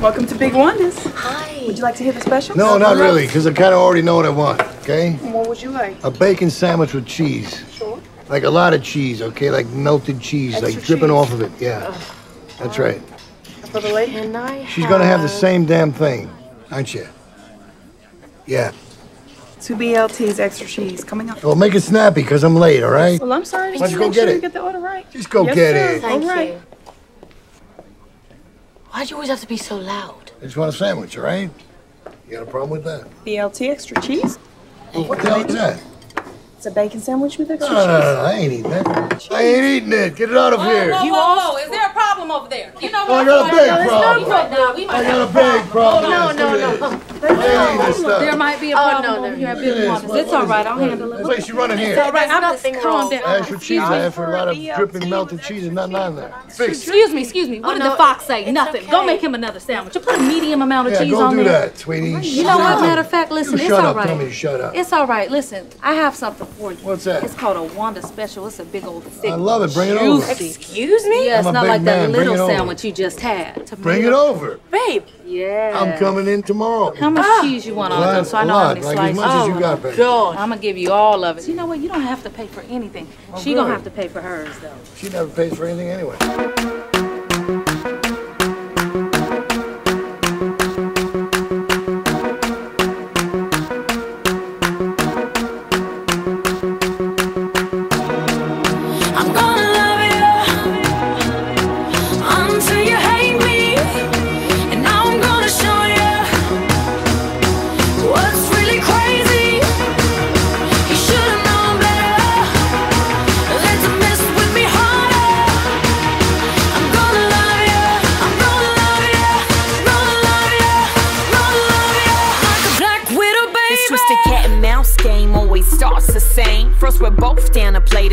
Welcome to Big Wonders. Hi. Would you like to hear the special? No, not really, because I kind of already know what I want, okay? What would you like? A bacon sandwich with cheese. Sure. Like a lot of cheese, okay? Like melted cheese, Extra like dripping cheese. off of it. Yeah. That's right. For the lady? She's going to have the same damn thing, aren't you? Yeah. Two BLTs, extra cheese, coming up. Well, make it snappy, because I'm late, all right? Well, I'm sorry. Why don't you Make go get sure it? You get the order right. Just go Yes, get sir. it. Thank All right. you. Why'd you always have to be so loud? I just want a sandwich, all right? You got a problem with that? BLT, extra cheese. What the hell is that? It's a bacon sandwich with No, extra no, no, cheese. no, I ain't eating that. I ain't eating it. Get it out of here. Whoa, whoa, whoa, is there a problem over there? You know Oh, I what? got a big problem. Right now, we might I have got a big problem. No, no, no. There might be a Oh, problem no, over no, here at no. Big It is. Wonders. What- It's all right? I'll handle it. Like she running here. all right, I'm just, nothing calm wrong. down. I asked for cheese. I asked for a lot of dripping melted cheese and nothing on there. Fix. Excuse me, excuse me. What Oh, did no, the fox say? it's Nothing. Go make him another sandwich. You put a medium amount of Yeah, cheese go on do there. that, sweetie. You know what? Matter of fact, listen, You it's shut all up. Tell me to shut up. It's all right. Listen, I have something for you. What's that? It's called a Wanda special. It's a big old thick. I love it. Bring it over. Excuse me? Yeah, it's not like that little sandwich you just had. Bring it over. Babe. Yeah. I'm coming in tomorrow. How much ah. cheese you want on it, so I a know how many like as much as you got, baby. Oh, God. I'm gonna give you all of it. You know what? You don't have to pay for anything. Oh, she gonna have to pay for hers though. She never pays for anything anyway.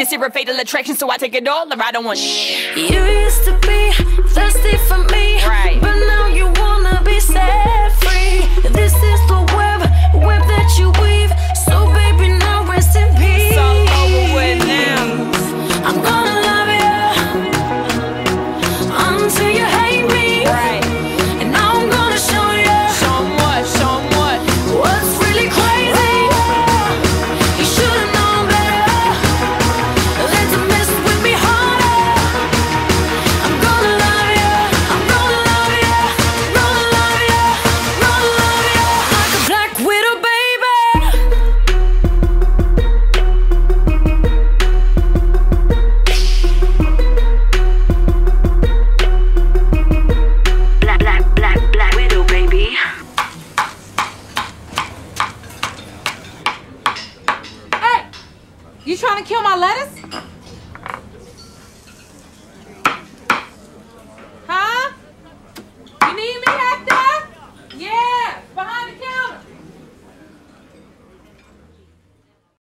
This here a fatal attraction, so I take it all or I don't want shit. You used to be thirsty for me, Right. but now you wanna be set To kill my lettuce?